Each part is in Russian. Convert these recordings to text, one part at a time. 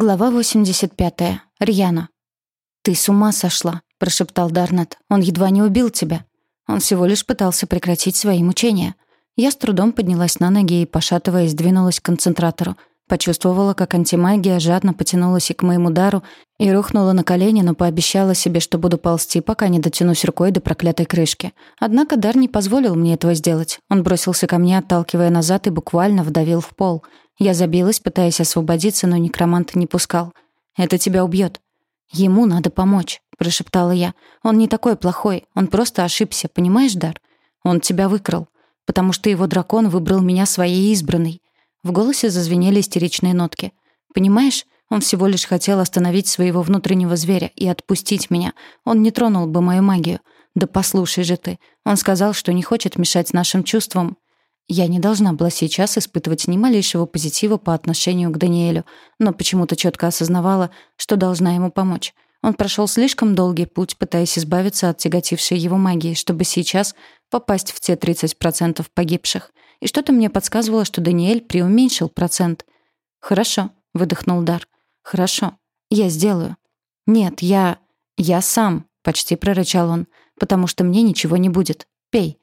Глава 85. Рьяна. «Ты с ума сошла», — прошептал Дарнет. «Он едва не убил тебя». Он всего лишь пытался прекратить свои мучения. Я с трудом поднялась на ноги и, пошатываясь, двинулась к концентратору. Почувствовала, как антимагия жадно потянулась и к моему дару, и рухнула на колени, но пообещала себе, что буду ползти, пока не дотянусь рукой до проклятой крышки. Однако дар не позволил мне этого сделать. Он бросился ко мне, отталкивая назад, и буквально вдавил в пол — я забилась, пытаясь освободиться, но некромант не пускал. «Это тебя убьет. «Ему надо помочь», — прошептала я. «Он не такой плохой, он просто ошибся, понимаешь, Дар? Он тебя выкрал, потому что его дракон выбрал меня своей избранной». В голосе зазвенели истеричные нотки. «Понимаешь, он всего лишь хотел остановить своего внутреннего зверя и отпустить меня. Он не тронул бы мою магию. Да послушай же ты. Он сказал, что не хочет мешать нашим чувствам. Я не должна была сейчас испытывать ни малейшего позитива по отношению к Даниэлю, но почему-то четко осознавала, что должна ему помочь. Он прошел слишком долгий путь, пытаясь избавиться от тяготившей его магии, чтобы сейчас попасть в те 30% погибших. И что-то мне подсказывало, что Даниэль преуменьшил процент. «Хорошо», — выдохнул Дар. «Хорошо. Я сделаю». «Нет, я... я сам», — почти прорычал он, «потому что мне ничего не будет. Пей».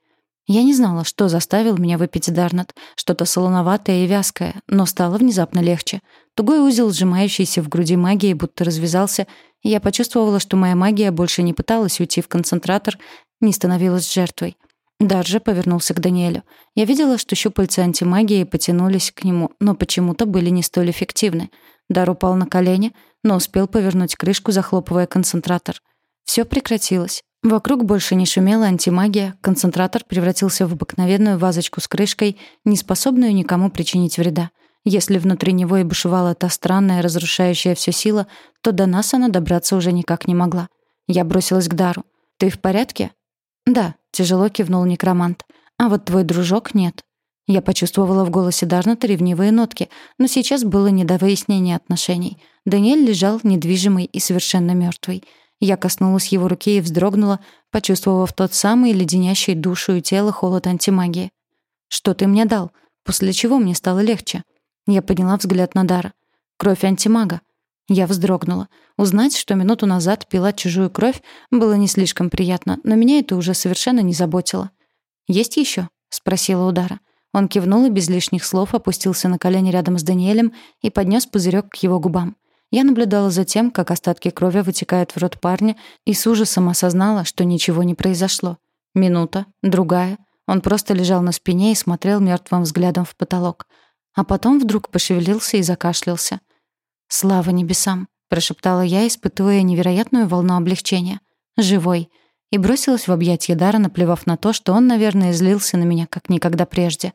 Я не знала, что заставил меня выпить Дарнат, что-то солоноватое и вязкое, но стало внезапно легче. Тугой узел, сжимающийся в груди магии, будто развязался, и я почувствовала, что моя магия больше не пыталась уйти в концентратор, не становилась жертвой. Дар же повернулся к Даниэлю. Я видела, что щупальца антимагии потянулись к нему, но почему-то были не столь эффективны. Дар упал на колени, но успел повернуть крышку, захлопывая концентратор. Все прекратилось. Вокруг больше не шумела антимагия, концентратор превратился в обыкновенную вазочку с крышкой, не способную никому причинить вреда. Если внутри него и бушевала та странная, разрушающая всю сила, то до нас она добраться уже никак не могла. Я бросилась к Дару. «Ты в порядке?» «Да», — тяжело кивнул некромант. «А вот твой дружок нет». Я почувствовала в голосе Дарната ревнивые нотки, но сейчас было не до выяснения отношений. Даниэль лежал недвижимый и совершенно мертвый. Я коснулась его руки и вздрогнула, почувствовав тот самый леденящий душу и тело холод антимагии. «Что ты мне дал? После чего мне стало легче?» Я подняла взгляд на Дара. «Кровь антимага». Я вздрогнула. Узнать, что минуту назад пила чужую кровь, было не слишком приятно, но меня это уже совершенно не заботило. «Есть еще? спросила Удара. Он кивнул и без лишних слов опустился на колени рядом с Даниэлем и поднес пузырек к его губам. Я наблюдала за тем, как остатки крови вытекают в рот парня, и с ужасом осознала, что ничего не произошло. Минута, другая. Он просто лежал на спине и смотрел мертвым взглядом в потолок. А потом вдруг пошевелился и закашлялся. «Слава небесам!» — прошептала я, испытывая невероятную волну облегчения. «Живой!» И бросилась в объятья Дара, наплевав на то, что он, наверное, злился на меня, как никогда прежде.